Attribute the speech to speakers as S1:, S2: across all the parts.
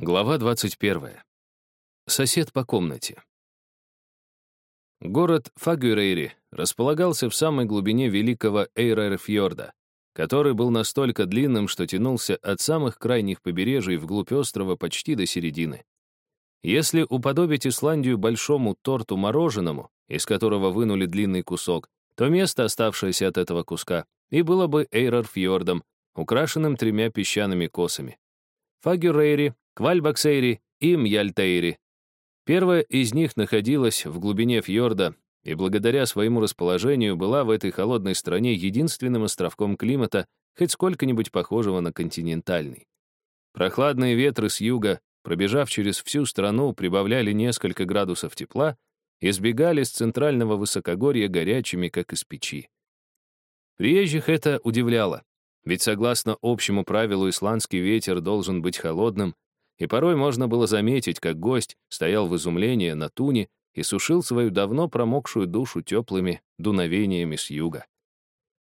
S1: Глава 21. Сосед по комнате. Город Фагюрейри располагался в самой глубине великого Эйрерфьорда, который был настолько длинным, что тянулся от самых крайних побережий вглубь острова почти до середины. Если уподобить Исландию большому торту мороженому, из которого вынули длинный кусок, то место, оставшееся от этого куска, и было бы Эйрерфьордом, украшенным тремя песчаными косами. Фагюрейри Квальбаксейри и Мьяльтейри. Первая из них находилась в глубине фьорда и благодаря своему расположению была в этой холодной стране единственным островком климата, хоть сколько-нибудь похожего на континентальный. Прохладные ветры с юга, пробежав через всю страну, прибавляли несколько градусов тепла и сбегали с центрального высокогорья горячими, как из печи. Приезжих это удивляло, ведь согласно общему правилу исландский ветер должен быть холодным, и порой можно было заметить, как гость стоял в изумлении на туне и сушил свою давно промокшую душу теплыми дуновениями с юга.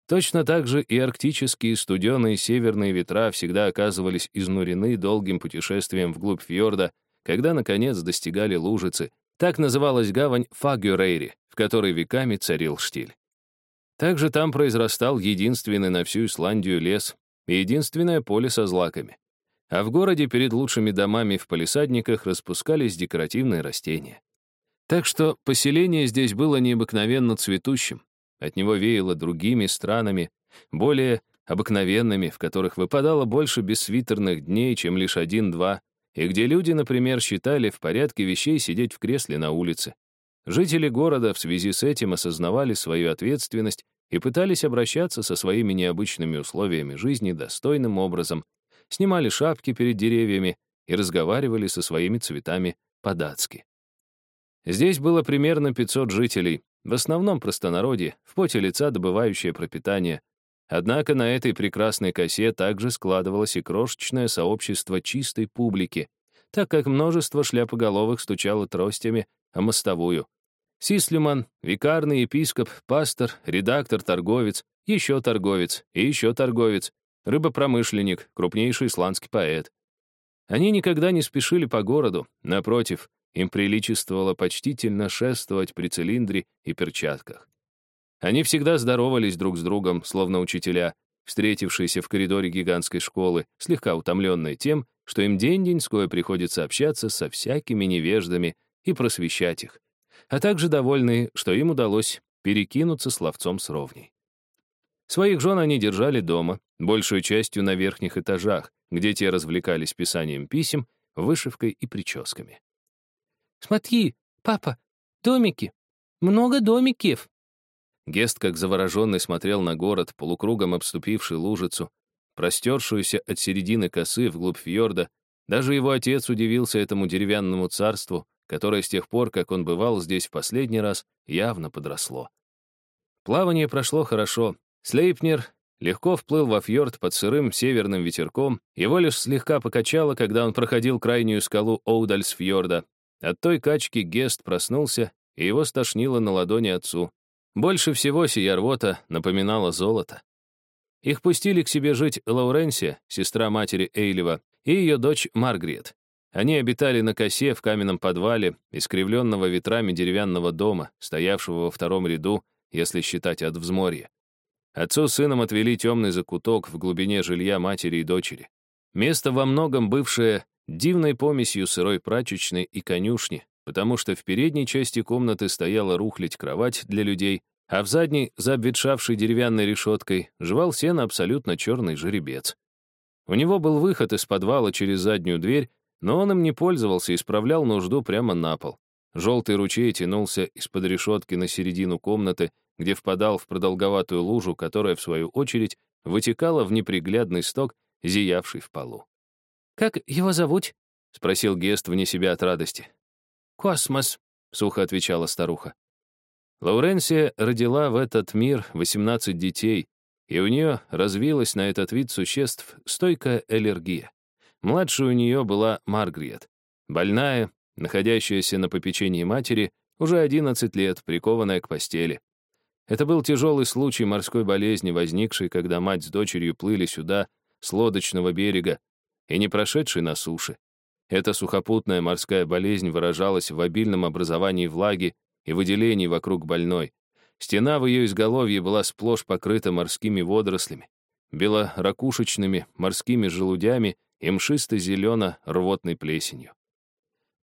S1: Точно так же и арктические студеные северные ветра всегда оказывались изнурены долгим путешествием вглубь фьорда, когда, наконец, достигали лужицы. Так называлась гавань Фагюрейри, в которой веками царил штиль. Также там произрастал единственный на всю Исландию лес и единственное поле со злаками а в городе перед лучшими домами в палисадниках распускались декоративные растения. Так что поселение здесь было необыкновенно цветущим. От него веяло другими странами, более обыкновенными, в которых выпадало больше бессвитерных дней, чем лишь один-два, и где люди, например, считали в порядке вещей сидеть в кресле на улице. Жители города в связи с этим осознавали свою ответственность и пытались обращаться со своими необычными условиями жизни достойным образом, снимали шапки перед деревьями и разговаривали со своими цветами по-датски. Здесь было примерно 500 жителей, в основном простонародье, в поте лица добывающее пропитание. Однако на этой прекрасной косе также складывалось и крошечное сообщество чистой публики, так как множество шляпоголовых стучало тростями о мостовую. Сислиман, викарный епископ, пастор, редактор, торговец, еще торговец и еще торговец, рыбопромышленник, крупнейший исландский поэт. Они никогда не спешили по городу, напротив, им приличествовало почтительно шествовать при цилиндре и перчатках. Они всегда здоровались друг с другом, словно учителя, встретившиеся в коридоре гигантской школы, слегка утомленные тем, что им день-деньское приходится общаться со всякими невеждами и просвещать их, а также довольные, что им удалось перекинуться словцом с ровней. Своих жен они держали дома, большую частью на верхних этажах, где те развлекались писанием писем, вышивкой и прическами.
S2: «Смотри, папа, домики! Много домиков!»
S1: Гест, как завороженный, смотрел на город, полукругом обступивший лужицу, простершуюся от середины косы вглубь фьорда. Даже его отец удивился этому деревянному царству, которое с тех пор, как он бывал здесь в последний раз, явно подросло. Плавание прошло хорошо, Слейпнер легко вплыл во фьорд под сырым северным ветерком, его лишь слегка покачало, когда он проходил крайнюю скалу Оудальсфьорда. От той качки Гест проснулся, и его стошнило на ладони отцу. Больше всего сия рвота напоминала золото. Их пустили к себе жить Лауренсия, сестра матери Эйлева, и ее дочь Маргрет. Они обитали на косе в каменном подвале, искривленного ветрами деревянного дома, стоявшего во втором ряду, если считать от взморья. Отцу с сыном отвели темный закуток в глубине жилья матери и дочери. Место во многом бывшее дивной помесью сырой прачечной и конюшни, потому что в передней части комнаты стояла рухлядь кровать для людей, а в задней, за обветшавшей деревянной решеткой, жевал сено абсолютно черный жеребец. У него был выход из подвала через заднюю дверь, но он им не пользовался и справлял нужду прямо на пол. Желтый ручей тянулся из-под решетки на середину комнаты, где впадал в продолговатую лужу, которая, в свою очередь, вытекала в неприглядный сток, зиявший в полу.
S2: «Как его зовут?»
S1: — спросил Гест вне себя от радости.
S2: «Космос», — сухо отвечала старуха.
S1: Лауренсия родила в этот мир 18 детей, и у нее развилась на этот вид существ стойкая аллергия. Младшей у нее была Маргриет, больная, находящаяся на попечении матери, уже 11 лет, прикованная к постели. Это был тяжелый случай морской болезни, возникший, когда мать с дочерью плыли сюда, с лодочного берега, и не прошедший на суше. Эта сухопутная морская болезнь выражалась в обильном образовании влаги и выделении вокруг больной. Стена в ее изголовье была сплошь покрыта морскими водорослями, белоракушечными морскими желудями и мшисто-зелено-рвотной плесенью.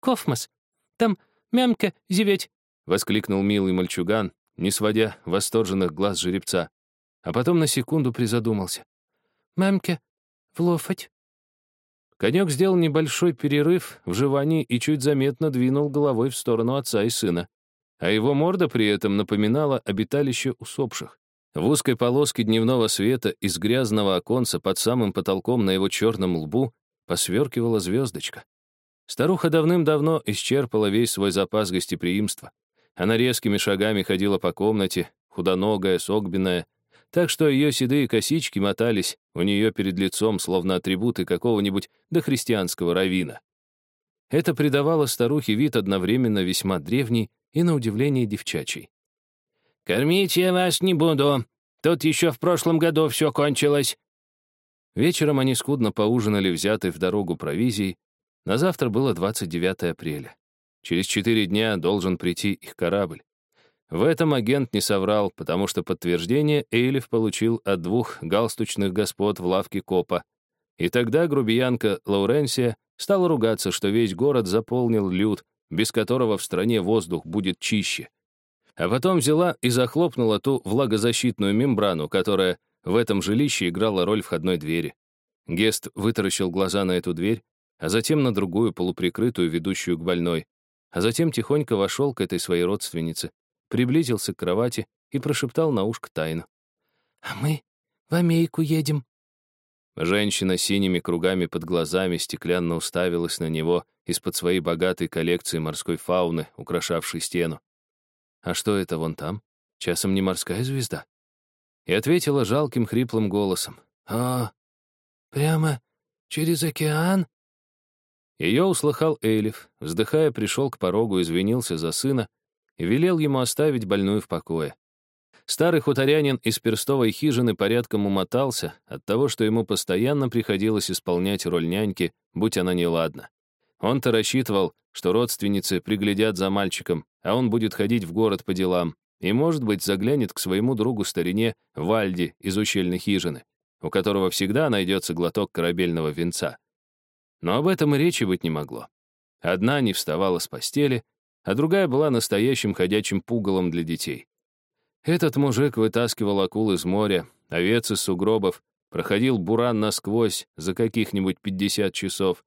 S2: «Кофмас, там мямка зеветь!»
S1: — воскликнул милый мальчуган, не сводя восторженных глаз жеребца, а потом на секунду призадумался.
S2: «Мамка, влофать?»
S1: Конек сделал небольшой перерыв в жевании и чуть заметно двинул головой в сторону отца и сына. А его морда при этом напоминала обиталище усопших. В узкой полоске дневного света из грязного оконца под самым потолком на его черном лбу посверкивала звездочка. Старуха давным-давно исчерпала весь свой запас гостеприимства. Она резкими шагами ходила по комнате, худоногая, согбенная, так что ее седые косички мотались у нее перед лицом, словно атрибуты какого-нибудь дохристианского равина. Это придавало старухе вид одновременно весьма древний и, на удивление, девчачий.
S2: «Кормить я вас не буду. Тут еще в прошлом году все кончилось».
S1: Вечером они скудно поужинали взятой в дорогу провизией. На завтра было 29 апреля. Через четыре дня должен прийти их корабль. В этом агент не соврал, потому что подтверждение Эйлиф получил от двух галстучных господ в лавке копа. И тогда грубиянка Лауренсия стала ругаться, что весь город заполнил люд, без которого в стране воздух будет чище. А потом взяла и захлопнула ту влагозащитную мембрану, которая в этом жилище играла роль входной двери. Гест вытаращил глаза на эту дверь, а затем на другую, полуприкрытую, ведущую к больной, а затем тихонько вошел к этой своей родственнице, приблизился к кровати и прошептал на ушко тайну.
S2: «А мы в Амейку едем».
S1: Женщина синими кругами под глазами стеклянно уставилась на него из-под своей богатой коллекции морской фауны, украшавшей стену. «А что это вон там? Часом не морская звезда?» И ответила жалким хриплым голосом.
S2: «А, прямо через океан?»
S1: Ее услыхал Эйлиф, вздыхая, пришел к порогу, извинился за сына, и велел ему оставить больную в покое. Старый хуторянин из перстовой хижины порядком умотался от того, что ему постоянно приходилось исполнять роль няньки, будь она неладна. Он-то рассчитывал, что родственницы приглядят за мальчиком, а он будет ходить в город по делам и, может быть, заглянет к своему другу-старине Вальди из ущельной хижины, у которого всегда найдется глоток корабельного венца. Но об этом и речи быть не могло. Одна не вставала с постели, а другая была настоящим ходячим пугалом для детей. Этот мужик вытаскивал акул из моря, овец из сугробов, проходил буран насквозь за каких-нибудь 50 часов,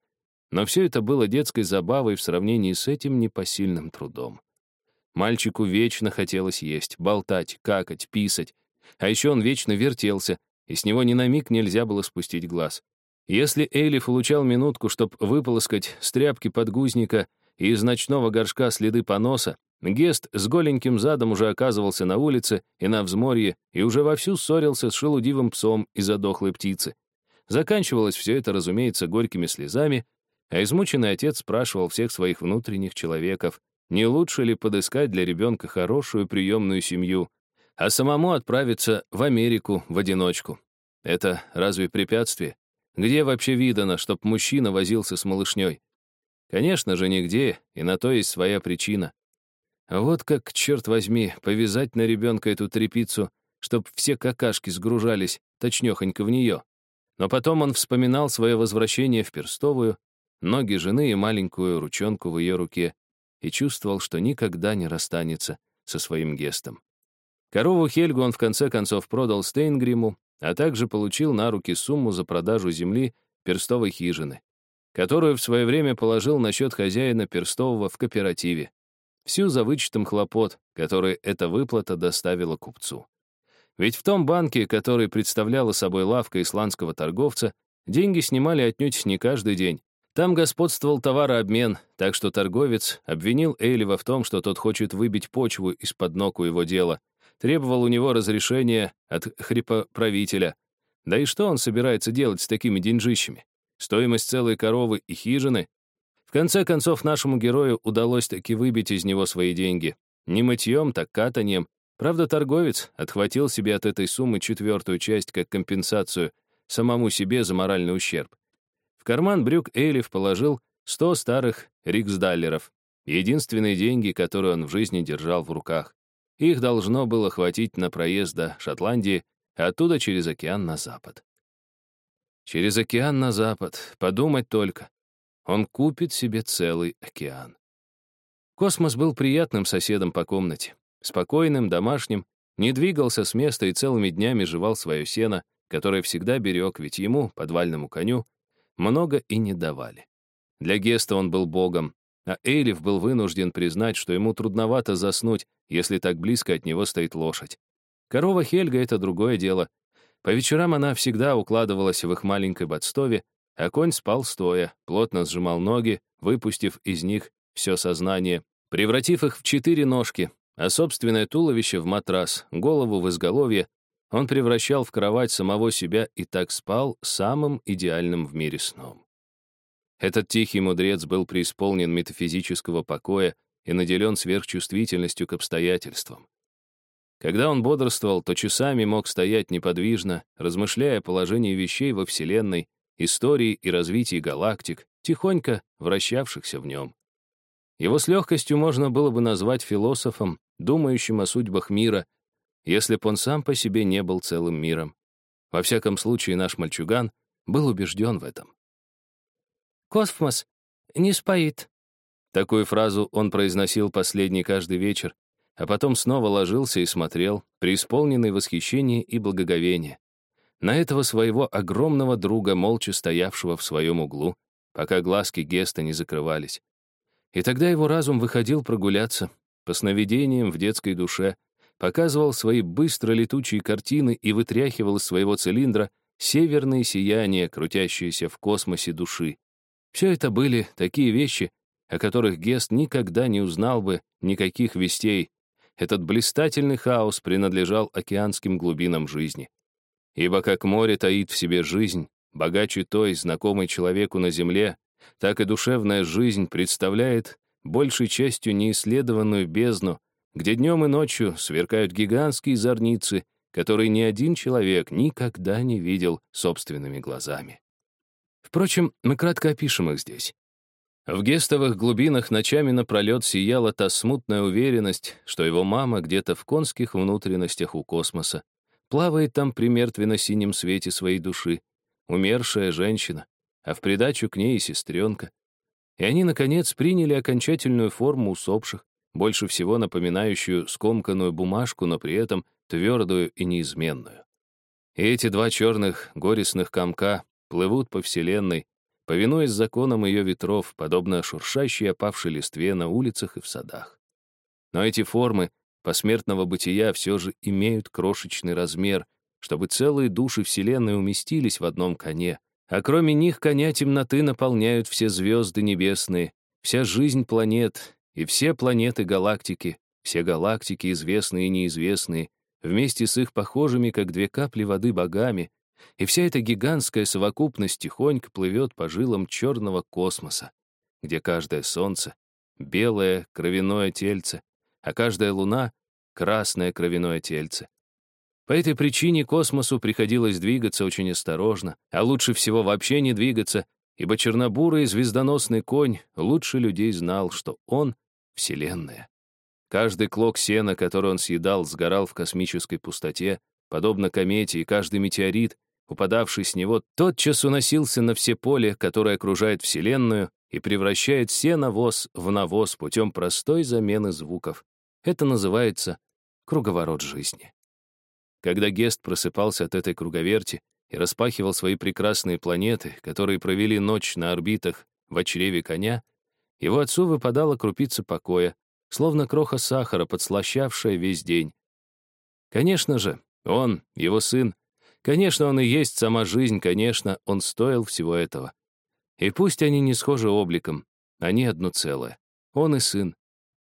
S1: но все это было детской забавой в сравнении с этим непосильным трудом. Мальчику вечно хотелось есть, болтать, какать, писать, а еще он вечно вертелся, и с него ни на миг нельзя было спустить глаз. Если Эйлиф улучал минутку, чтобы выполоскать с тряпки подгузника и из ночного горшка следы поноса, Гест с голеньким задом уже оказывался на улице и на взморье и уже вовсю ссорился с шелудивым псом из-за дохлой птицы. Заканчивалось все это, разумеется, горькими слезами, а измученный отец спрашивал всех своих внутренних человеков, не лучше ли подыскать для ребенка хорошую приемную семью, а самому отправиться в Америку в одиночку. Это разве препятствие? Где вообще видано, чтоб мужчина возился с малышней? Конечно же, нигде, и на то есть своя причина. Вот как, черт возьми, повязать на ребенка эту трепицу, чтоб все какашки сгружались точнёхонько в нее. Но потом он вспоминал свое возвращение в Перстовую, ноги жены и маленькую ручонку в ее руке, и чувствовал, что никогда не расстанется со своим гестом. Корову Хельгу он в конце концов продал Стейнгриму, а также получил на руки сумму за продажу земли перстовой хижины которую в свое время положил на счет хозяина перстового в кооперативе. Всю за вычетом хлопот, который эта выплата доставила купцу. Ведь в том банке, который представляла собой лавка исландского торговца, деньги снимали отнюдь не каждый день. Там господствовал товарообмен, так что торговец обвинил Эйлива в том, что тот хочет выбить почву из-под ног у его дела, требовал у него разрешения от хрипоправителя. Да и что он собирается делать с такими деньжищами? стоимость целой коровы и хижины. В конце концов, нашему герою удалось таки выбить из него свои деньги. Не мытьем, так катанием. Правда, торговец отхватил себе от этой суммы четвертую часть как компенсацию самому себе за моральный ущерб. В карман брюк Эйлиф положил Сто старых риксдаллеров. Единственные деньги, которые он в жизни держал в руках. Их должно было хватить на проезд до Шотландии, оттуда через океан на запад. Через океан на запад. Подумать только. Он купит себе целый океан. Космос был приятным соседом по комнате. Спокойным, домашним, не двигался с места и целыми днями жевал свое сено, которое всегда берег, ведь ему, подвальному коню, много и не давали. Для Геста он был богом, а Эйлиф был вынужден признать, что ему трудновато заснуть, если так близко от него стоит лошадь. Корова Хельга — это другое дело. По вечерам она всегда укладывалась в их маленькой бадстове, а конь спал стоя, плотно сжимал ноги, выпустив из них все сознание, превратив их в четыре ножки, а собственное туловище в матрас, голову в изголовье, он превращал в кровать самого себя и так спал самым идеальным в мире сном. Этот тихий мудрец был преисполнен метафизического покоя и наделен сверхчувствительностью к обстоятельствам. Когда он бодрствовал, то часами мог стоять неподвижно, размышляя о положении вещей во Вселенной, истории и развитии галактик, тихонько вращавшихся в нем. Его с легкостью можно было бы назвать философом, думающим о судьбах мира, если б он сам по себе не был целым миром. Во всяком случае, наш мальчуган был убежден в этом.
S2: «Космос не споит».
S1: Такую фразу он произносил последний каждый вечер, а потом снова ложился и смотрел, преисполненный восхищения и благоговения, на этого своего огромного друга, молча стоявшего в своем углу, пока глазки Геста не закрывались. И тогда его разум выходил прогуляться, по сновидениям в детской душе, показывал свои быстро летучие картины и вытряхивал из своего цилиндра северные сияния, крутящиеся в космосе души. Все это были такие вещи, о которых Гест никогда не узнал бы никаких вестей. Этот блистательный хаос принадлежал океанским глубинам жизни. Ибо как море таит в себе жизнь, богаче той, знакомой человеку на земле, так и душевная жизнь представляет большей частью неисследованную бездну, где днем и ночью сверкают гигантские зорницы, которые ни один человек никогда не видел собственными глазами. Впрочем, мы кратко опишем их здесь. В гестовых глубинах ночами напролет сияла та смутная уверенность, что его мама где-то в конских внутренностях у космоса, плавает там при мертвенно-синем свете своей души, умершая женщина, а в придачу к ней и сестренка. И они, наконец, приняли окончательную форму усопших, больше всего напоминающую скомканную бумажку, но при этом твердую и неизменную. И эти два черных горестных комка плывут по Вселенной, повинуясь законам ее ветров, подобно шуршащей опавшей листве на улицах и в садах. Но эти формы посмертного бытия все же имеют крошечный размер, чтобы целые души Вселенной уместились в одном коне, а кроме них коня темноты наполняют все звезды небесные, вся жизнь планет и все планеты галактики, все галактики, известные и неизвестные, вместе с их похожими, как две капли воды, богами, и вся эта гигантская совокупность тихонько плывет по жилам черного космоса, где каждое солнце — белое кровяное тельце, а каждая луна — красное кровяное тельце. По этой причине космосу приходилось двигаться очень осторожно, а лучше всего вообще не двигаться, ибо чернобурый звездоносный конь лучше людей знал, что он — Вселенная. Каждый клок сена, который он съедал, сгорал в космической пустоте, подобно комете, и каждый метеорит, упадавший с него, тотчас уносился на все поле, которое окружает Вселенную, и превращает все навоз в навоз путем простой замены звуков. Это называется круговорот жизни. Когда Гест просыпался от этой круговерти и распахивал свои прекрасные планеты, которые провели ночь на орбитах в чреве коня, его отцу выпадала крупица покоя, словно кроха сахара, подслащавшая весь день. Конечно же, он, его сын, конечно, он и есть сама жизнь, конечно, он стоил всего этого. И пусть они не схожи обликом, они одно целое. Он и сын,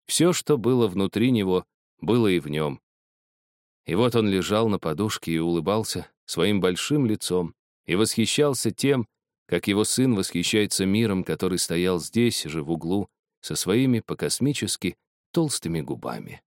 S1: все, что было внутри него, было и в нем. И вот он лежал на подушке и улыбался своим большим лицом и восхищался тем, как его сын восхищается миром, который стоял здесь же в углу, со своими по-космически толстыми губами.